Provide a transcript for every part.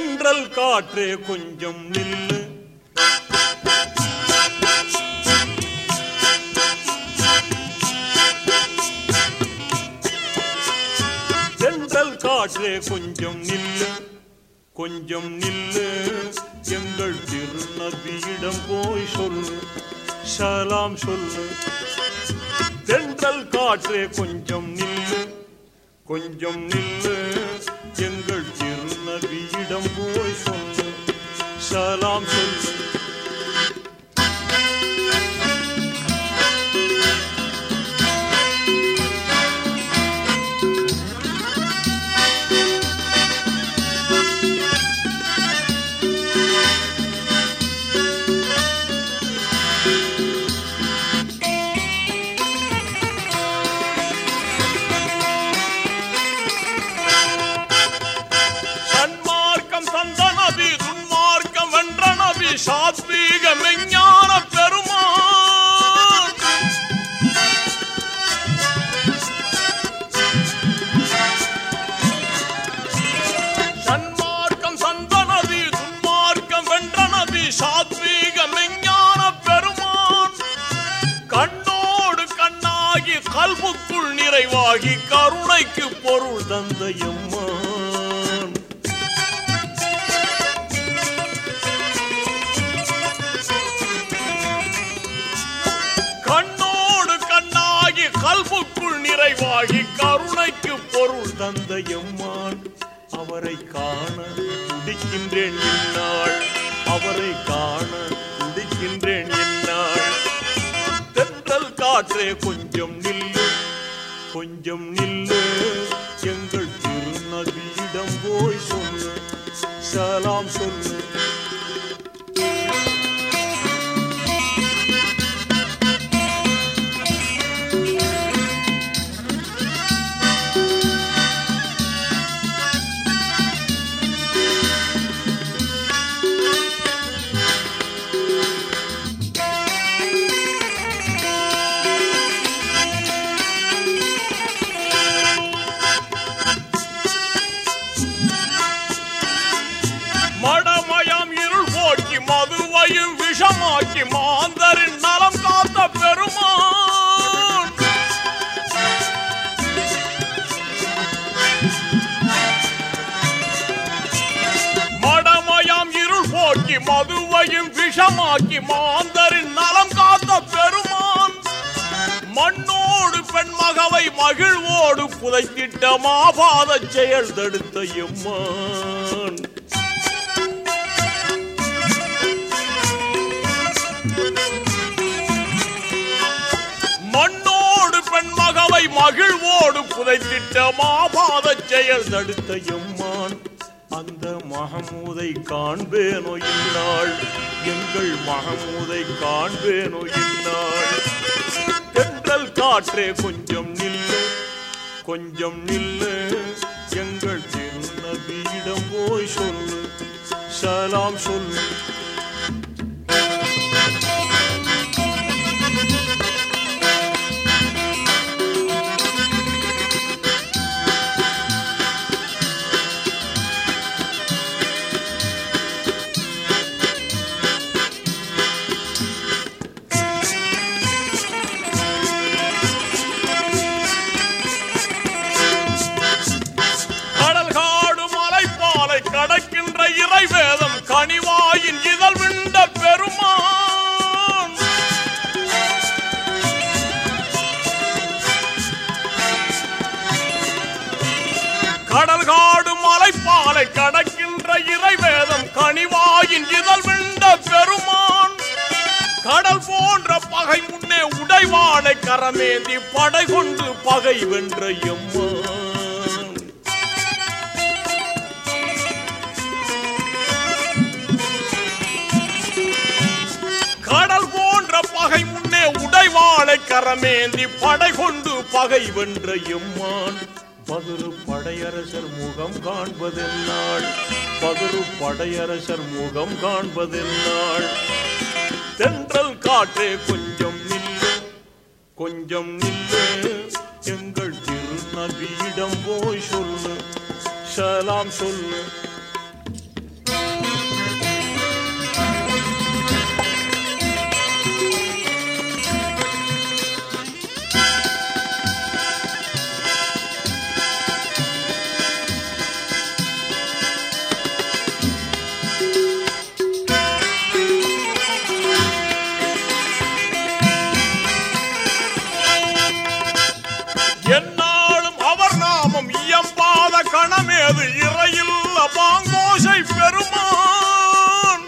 தென்றல் காற்று கொஞ்சம் நில்லு. தென்றல் காற்று கொஞ்சம் நில்லு. கொஞ்சம் நில்லு. எங்கள் திருநபியிடம் போய் சொல்லு. சலாம் சொல்லு. தென்றல் காற்று கொஞ்சம் நில்லு. கொஞ்சம் நில்லு. எங்கள் திரு திருநபியிடம் போய் சொல்லு சலாம் சொல்லு சாத்வீக மெஞ்ஞான பெருமான். சன்மார்க்கம் சந்த நபி துன்மார்க்கம் வென்ற நபி சாத்வீக மெஞ்ஞான பெருமான். கண்ணோடு கண்ணாகி கல்புக்குள் நிறைவாகி கருணைக்கு பொருள் தந்த எம்மான். நிறைவாகி கருணைக்கு பொருள் தந்த எம்மான் அவரை காண துடிக்கின்றேன் இந்நாள். அவரை காண துடிக்கின்றேன் இந்நாள். தென்றல் காற்றே கொஞ்சம் நில்லு கொஞ்சம் நில்லு. எங்கள் திருநபியிடம் போய் சொல்லு சலாம் சொல்லு. மடமயம் இருள் போக்கி மதுவையும் விஷமாக்கி மாந்தரின் நலம் காத்த பெருமான். மடமயம் இருள் போக்கி மதுவையும் விஷமாக்கி மாந்தரின் நலம் காத்த பெருமான். மண்ணோடு பெண்மகவை மகிழ்வோடு புதைத்திட்ட மாபாத செயல் தடுத்த எம்மான். மண்ணோடு பெண்மகவை மகிழ்வோடு புதைத்திட்ட மாபாத செயல் தடுத்த எம்மான். அந்த மகமூதை காண்பேனோ இந்நாள்? எங்கள் மகமூதை காண்பேனோ இந்நாள்? தென்றல் காற்றே கொஞ்சம் நில்லு கொஞ்சம் நில்லு. எங்கள் திருநபியிடம் போய் சொல்லு சலாம் சொல்லு. கடக்கின்ற இறை வேதம் கனிவாயின் இதழ் விண்ட பெருமான். கடல் காடு மலைப்பாலை கடக்கின்ற இறை வேதம் கனிவாயின் இதழ் விண்ட பெருமான். கடல் போன்ற பகை முன்னே உடைவானை கரமேந்தி படை கொண்டு பகை வென்ற எம்மான். கரமேந்தி படை கொண்டு பகை வென்ற எம்மான். பதுரு படையரசர் முகம் காண்பதென்னாள் பதுரு படையரசர் முகம் காண்பதென்னாள் தென்றல் காற்றே கொஞ்சம் நில்லு கொஞ்சம் நில்லு. எங்கள் திருநபியிடம் போய் சொல்லு சலாம் சொல்லு. இரவில் இறையில் பாங்கோசை பெருமான்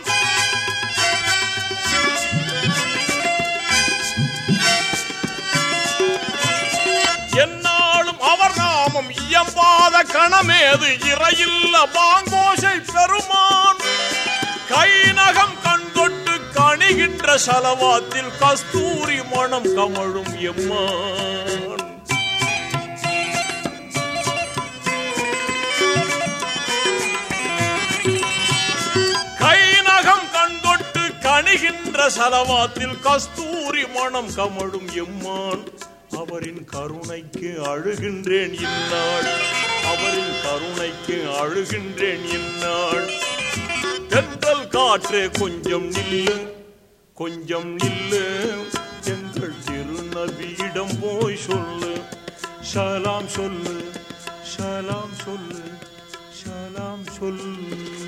என்னாலும் அவர் நாமம் இயம்பாத கணமேது இறையில் பாங்கோசை பெருமான் கை நகம் கண் தொட்டு கணிகின்ற சலவாத்தில் கஸ்தூரி மனம் கமழும் எம்மான். தொட்டு சலவாத்தில் கஸ்தூரி மனம் கமழும் எம்மான். அவரின் கருணைக்கு அழுகின்றேன் இந்நாள். அவரின் கருணைக்கு அழுகின்றேன் இந்நாள். தென்றல் காற்று கொஞ்சம் நில்லு கொஞ்சம் நில்லு. எங்கள் திருநபியிடம் போய் சொல்லு. ஷலாம் சொல்லு ஷலாம் சொல்லு ஷலாம் சொல்லு.